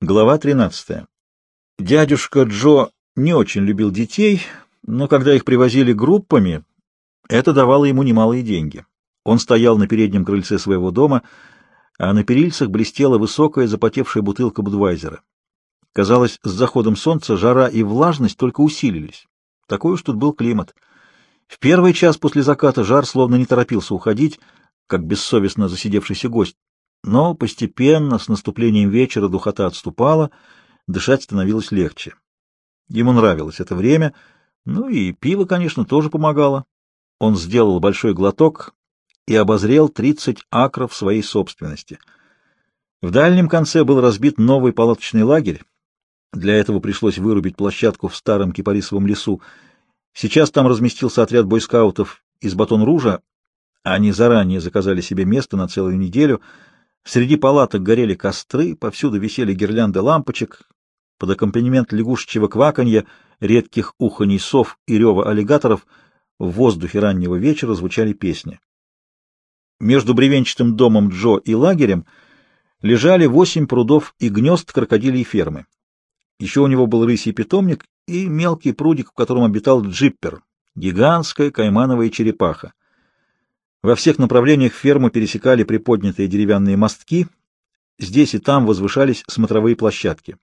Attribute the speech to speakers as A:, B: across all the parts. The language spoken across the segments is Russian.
A: Глава 13. Дядюшка Джо не очень любил детей, но когда их привозили группами, это давало ему немалые деньги. Он стоял на переднем крыльце своего дома, а на перильцах блестела высокая запотевшая бутылка Будвайзера. Казалось, с заходом солнца жара и влажность только усилились. Такой уж тут был климат. В первый час после заката жар словно не торопился уходить, как бессовестно засидевшийся гость. Но постепенно, с наступлением вечера, духота отступала, дышать становилось легче. Ему нравилось это время, ну и пиво, конечно, тоже помогало. Он сделал большой глоток и обозрел 30 акров своей собственности. В дальнем конце был разбит новый палаточный лагерь. Для этого пришлось вырубить площадку в старом кипарисовом лесу. Сейчас там разместился отряд бойскаутов из Батон-Ружа. Они заранее заказали себе место на целую неделю — Среди палаток горели костры, повсюду висели гирлянды лампочек. Под аккомпанемент лягушечьего кваканья, редких уханий сов и рева аллигаторов в воздухе раннего вечера звучали песни. Между бревенчатым домом Джо и лагерем лежали восемь прудов и гнезд крокодилей фермы. Еще у него был рысий питомник и мелкий прудик, в котором обитал джиппер, гигантская каймановая черепаха. Во всех направлениях ферму пересекали приподнятые деревянные мостки, здесь и там возвышались смотровые площадки.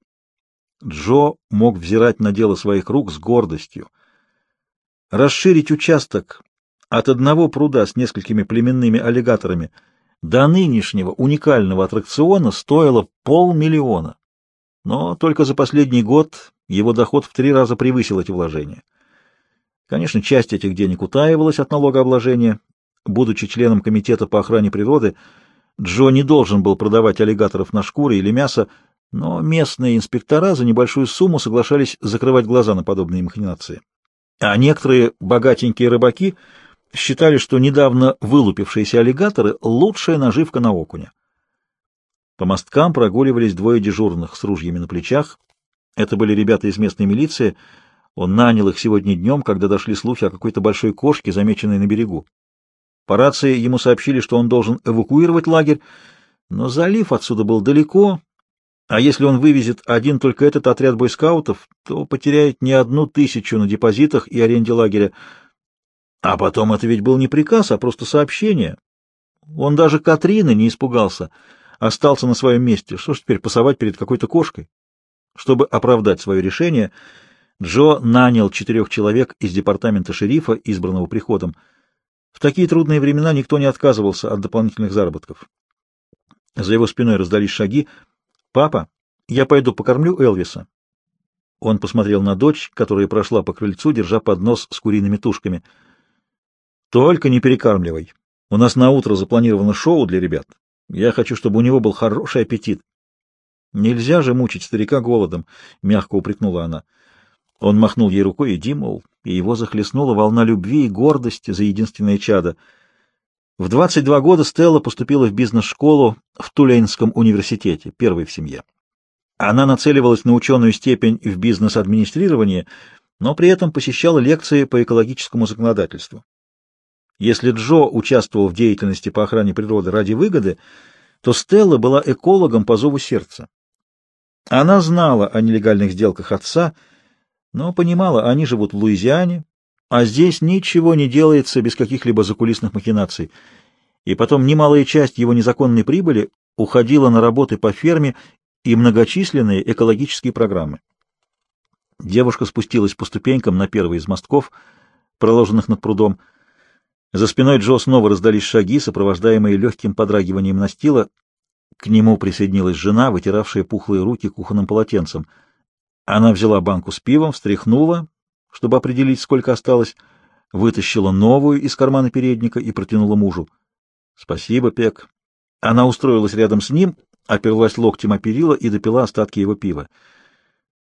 A: Джо мог взирать на дело своих рук с гордостью. Расширить участок от одного пруда с несколькими племенными аллигаторами до нынешнего уникального аттракциона стоило полмиллиона. Но только за последний год его доход в три раза превысил эти вложения. Конечно, часть этих денег утаивалась от налогообложения, Будучи членом комитета по охране природы, Джо не должен был продавать аллигаторов на шкуры или мясо, но местные инспектора за небольшую сумму соглашались закрывать глаза на подобные махинации. А некоторые богатенькие рыбаки считали, что недавно вылупившиеся аллигаторы — лучшая наживка на окуня. По мосткам прогуливались двое дежурных с ружьями на плечах. Это были ребята из местной милиции. Он нанял их сегодня днем, когда дошли слухи о какой-то большой кошке, замеченной на берегу. По рации ему сообщили, что он должен эвакуировать лагерь, но залив отсюда был далеко, а если он вывезет один только этот отряд бойскаутов, то потеряет не одну тысячу на депозитах и аренде лагеря. А потом это ведь был не приказ, а просто сообщение. Он даже Катрины не испугался, остался на своем месте. Что ж теперь пасовать перед какой-то кошкой? Чтобы оправдать свое решение, Джо нанял четырех человек из департамента шерифа, избранного приходом. В такие трудные времена никто не отказывался от дополнительных заработков. За его спиной раздались шаги. «Папа, я пойду покормлю Элвиса». Он посмотрел на дочь, которая прошла по крыльцу, держа поднос с куриными тушками. «Только не перекармливай. У нас на утро запланировано шоу для ребят. Я хочу, чтобы у него был хороший аппетит». «Нельзя же мучить старика голодом», — мягко упрекнула она. Он махнул ей рукой, иди, мол, и его захлестнула волна любви и гордости за единственное чадо. В 22 года Стелла поступила в бизнес-школу в Тулейнском университете, первой в семье. Она нацеливалась на ученую степень в бизнес-администрировании, но при этом посещала лекции по экологическому законодательству. Если Джо участвовал в деятельности по охране природы ради выгоды, то Стелла была экологом по зову сердца. Она знала о нелегальных сделках отца — но понимала, они живут в Луизиане, а здесь ничего не делается без каких-либо закулисных махинаций. И потом немалая часть его незаконной прибыли уходила на работы по ферме и многочисленные экологические программы. Девушка спустилась по ступенькам на первый из мостков, проложенных над прудом. За спиной Джо снова раздались шаги, сопровождаемые легким подрагиванием настила. К нему присоединилась жена, вытиравшая пухлые руки кухонным полотенцем — она взяла банку с пивом, встряхнула, чтобы определить, сколько осталось, вытащила новую из кармана передника и протянула мужу. — Спасибо, Пек. Она устроилась рядом с ним, оперлась локтем о перила и допила остатки его пива.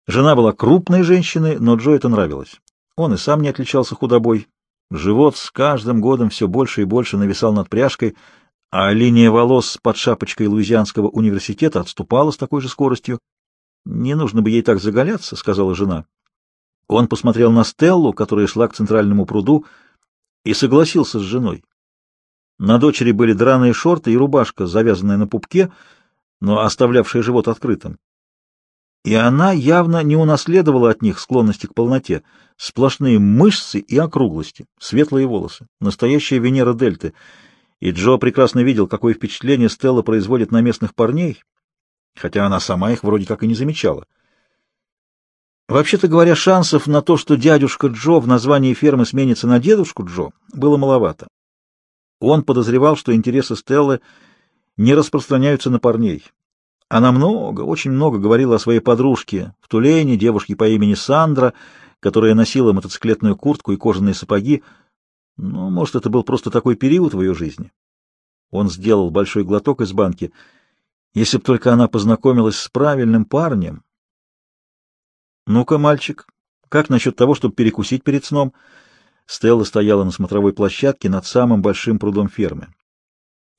A: Жена была крупной женщиной, но Джо это нравилось. Он и сам не отличался худобой. Живот с каждым годом все больше и больше нависал над пряжкой, а линия волос под шапочкой Луизианского университета отступала с такой же скоростью. «Не нужно бы ей так заголяться», — сказала жена. Он посмотрел на Стеллу, которая шла к центральному пруду, и согласился с женой. На дочери были драные шорты и рубашка, завязанная на пупке, но оставлявшая живот открытым. и она явно не унаследовала от них склонности к полноте. Сплошные мышцы и округлости, светлые волосы, настоящая Венера Дельты. И Джо прекрасно видел, какое впечатление Стелла производит на местных парней, хотя она сама их вроде как и не замечала. Вообще-то говоря, шансов на то, что дядюшка Джо в названии фермы сменится на дедушку Джо, было маловато. Он подозревал, что интересы Стеллы не распространяются на парней. Она много, очень много говорила о своей подружке в Тулене, девушке по имени Сандра, которая носила мотоциклетную куртку и кожаные сапоги. Ну, может, это был просто такой период в ее жизни. Он сделал большой глоток из банки. Если б только она познакомилась с правильным парнем. «Ну-ка, мальчик, как насчет того, чтобы перекусить перед сном?» Стелла стояла на смотровой площадке над самым большим прудом фермы.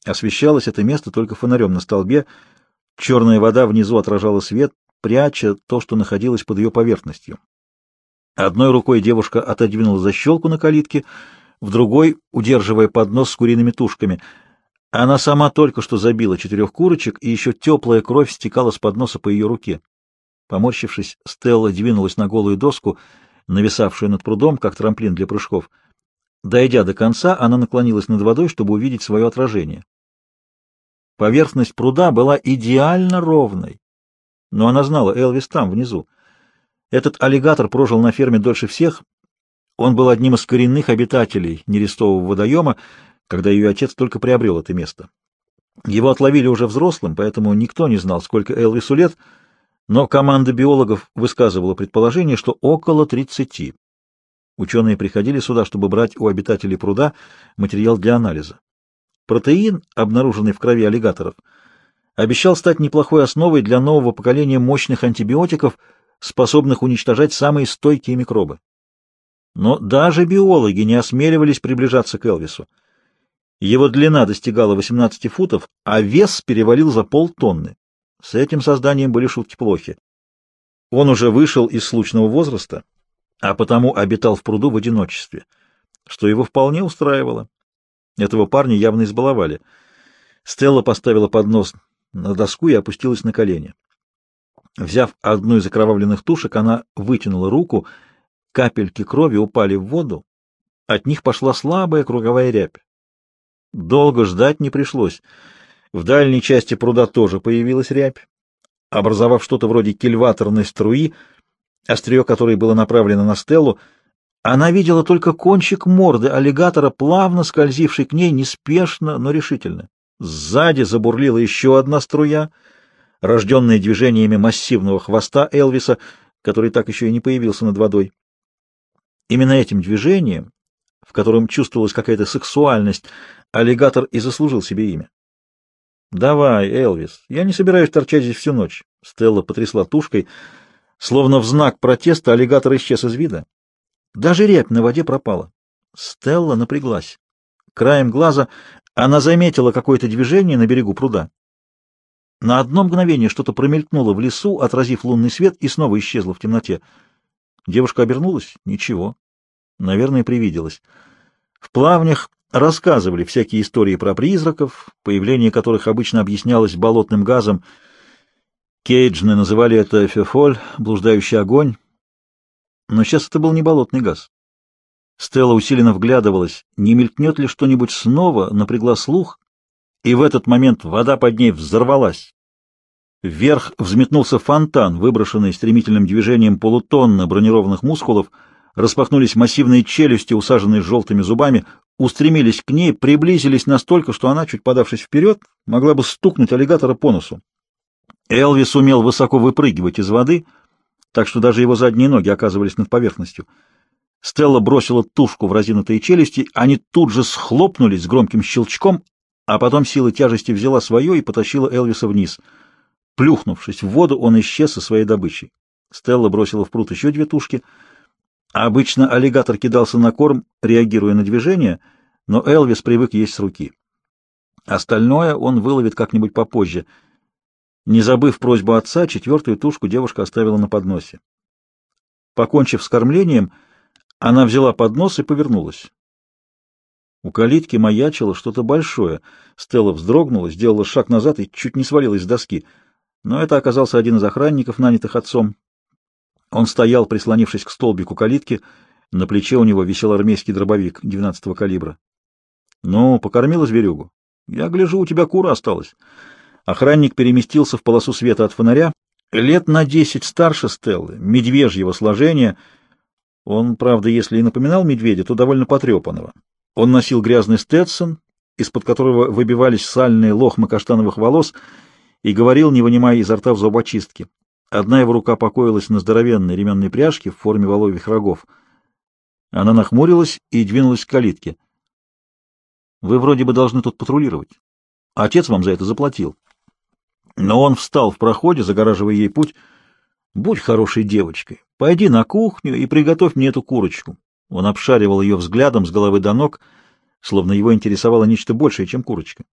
A: Освещалось это место только фонарем на столбе. Черная вода внизу отражала свет, пряча то, что находилось под ее поверхностью. Одной рукой девушка отодвинула защелку на калитке, в другой — удерживая поднос с куриными тушками. Она сама только что забила четырех курочек, и еще теплая кровь стекала с подноса по ее руке. Поморщившись, Стелла двинулась на голую доску, нависавшую над прудом, как трамплин для прыжков. Дойдя до конца, она наклонилась над водой, чтобы увидеть свое отражение. Поверхность пруда была идеально ровной, но она знала, Элвис там, внизу. Этот аллигатор прожил на ферме дольше всех. Он был одним из коренных обитателей нерестового водоема, когда ее отец только приобрел это место. Его отловили уже взрослым, поэтому никто не знал, сколько Элвису лет, но команда биологов высказывала предположение, что около 30. Ученые приходили сюда, чтобы брать у обитателей пруда материал для анализа. Протеин, обнаруженный в крови аллигаторов, обещал стать неплохой основой для нового поколения мощных антибиотиков, способных уничтожать самые стойкие микробы. Но даже биологи не осмеливались приближаться к Элвису. Его длина достигала 18 футов, а вес перевалил за полтонны. С этим созданием были шутки плохи. Он уже вышел из случного возраста, а потому обитал в пруду в одиночестве, что его вполне устраивало. Этого парня явно избаловали. Стелла поставила поднос на доску и опустилась на колени. Взяв одну из окровавленных тушек, она вытянула руку, капельки крови упали в воду, от них пошла слабая круговая рябь. Долго ждать не пришлось. В дальней части пруда тоже появилась рябь, образовав что-то вроде кильваторной струи, острие которой было направлено на Стеллу, она видела только кончик морды аллигатора, плавно скользивший к ней неспешно, но решительно. Сзади забурлила еще одна струя, рожденная движениями массивного хвоста Элвиса, который так еще и не появился над водой. Именно этим движением, котором чувствовалась какая-то сексуальность, аллигатор и заслужил себе имя. «Давай, Элвис, я не собираюсь торчать здесь всю ночь». Стелла потрясла тушкой. Словно в знак протеста аллигатор исчез из вида. Даже рябь на воде пропала. Стелла напряглась. Краем глаза она заметила какое-то движение на берегу пруда. На одно мгновение что-то промелькнуло в лесу, отразив лунный свет, и снова исчезло в темноте. Девушка обернулась. Ничего. Наверное, привиделось. В плавнях рассказывали всякие истории про призраков, появление которых обычно объяснялось болотным газом. Кейджны называли это фефоль, блуждающий огонь. Но сейчас это был не болотный газ. Стелла усиленно вглядывалась, не мелькнет ли что-нибудь снова, напрягла слух, и в этот момент вода под ней взорвалась. Вверх взметнулся фонтан, выброшенный стремительным движением полутонна бронированных мускулов, распахнулись массивные челюсти, усаженные желтыми зубами, устремились к ней, приблизились настолько, что она, чуть подавшись вперед, могла бы стукнуть аллигатора по носу. Элвис умел высоко выпрыгивать из воды — так что даже его задние ноги оказывались над поверхностью. Стелла бросила тушку в разинутые челюсти, они тут же схлопнулись с громким щелчком, а потом сила тяжести взяла свое и потащила Элвиса вниз. Плюхнувшись в воду, он исчез со своей добычей. Стелла бросила в пруд еще две тушки. Обычно аллигатор кидался на корм, реагируя на движение, но Элвис привык есть с руки. Остальное он выловит как-нибудь попозже — не забыв просьбу отца, четвертую тушку девушка оставила на подносе. Покончив с кормлением, она взяла поднос и повернулась. У калитки маячило что-то большое. Стелла вздрогнула, сделала шаг назад и чуть не свалилась с доски. Но это оказался один из охранников, нанятых отцом. Он стоял, прислонившись к столбику калитки, на плече у него висел армейский дробовик 12-го калибра. — Ну, покормила зверюгу? — Я гляжу, у тебя кура осталась. Охранник переместился в полосу света от фонаря. Лет на десять старше Стеллы, медвежьего сложения. Он, правда, если и напоминал медведя, то довольно потрепанного. Он носил грязный стетсон, из-под которого выбивались сальные лохмы каштановых волос, и говорил, не вынимая изо рта в зубочистке. Одна его рука покоилась на здоровенной ременной пряжке в форме воловьих рогов. Она нахмурилась и двинулась к калитке. «Вы вроде бы должны тут патрулировать. Отец вам за это заплатил». Но он встал в проходе, загораживая ей путь. «Будь хорошей девочкой, пойди на кухню и приготовь мне эту курочку». Он обшаривал ее взглядом с головы до ног, словно его интересовало нечто большее, чем курочка.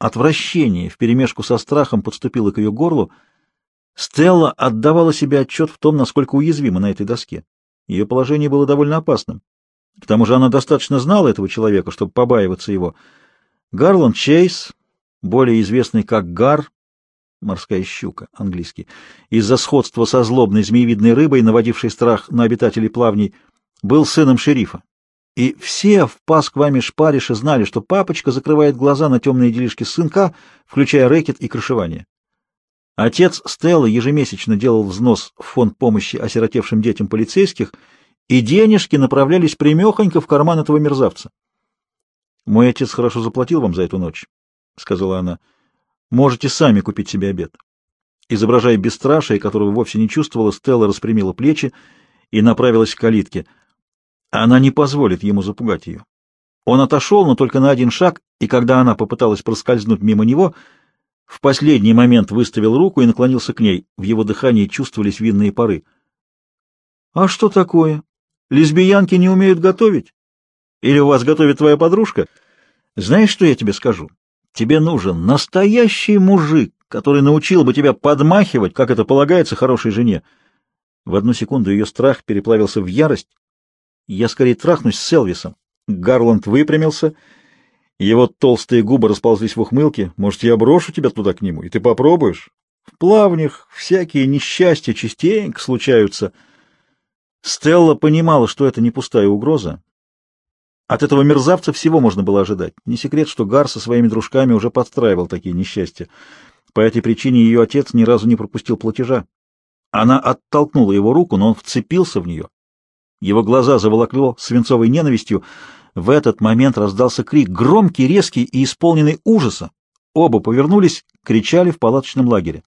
A: Отвращение вперемешку со страхом подступило к ее горлу. Стелла отдавала себе отчет в том, насколько уязвима на этой доске. Ее положение было довольно опасным. К тому же она достаточно знала этого человека, чтобы побаиваться его. Гарланд Чейз, более известный как Гар, морская щука, английский, из-за сходства со злобной змеевидной рыбой, наводившей страх на обитателей плавней, был сыном шерифа. И все в Паскваме Шпарише знали, что папочка закрывает глаза на темные делишки сынка, включая рэкет и крышевание. Отец Стелла ежемесячно делал взнос в фонд помощи осиротевшим детям полицейских, и денежки направлялись примехонько в карман этого мерзавца. «Мой отец хорошо заплатил вам за эту ночь», — сказала она. Можете сами купить себе обед. Изображая бесстрашие, которого вовсе не чувствовала, Стелла распрямила плечи и направилась к калитке. Она не позволит ему запугать ее. Он отошел, но только на один шаг, и когда она попыталась проскользнуть мимо него, в последний момент выставил руку и наклонился к ней. В его дыхании чувствовались винные пары. — А что такое? Лесбиянки не умеют готовить? Или у вас готовит твоя подружка? Знаешь, что я тебе скажу? Тебе нужен настоящий мужик, который научил бы тебя подмахивать, как это полагается хорошей жене. В одну секунду ее страх переплавился в ярость. Я скорее трахнусь с Селвисом. Гарланд выпрямился. Его толстые губы расползлись в ухмылке. Может, я брошу тебя туда к нему, и ты попробуешь? В плавнях всякие несчастья частенько случаются. Стелла понимала, что это не пустая угроза. От этого мерзавца всего можно было ожидать. Не секрет, что Гар со своими дружками уже подстраивал такие несчастья. По этой причине ее отец ни разу не пропустил платежа. Она оттолкнула его руку, но он вцепился в нее. Его глаза заволокло свинцовой ненавистью. В этот момент раздался крик, громкий, резкий и исполненный ужаса. Оба повернулись, кричали в палаточном лагере.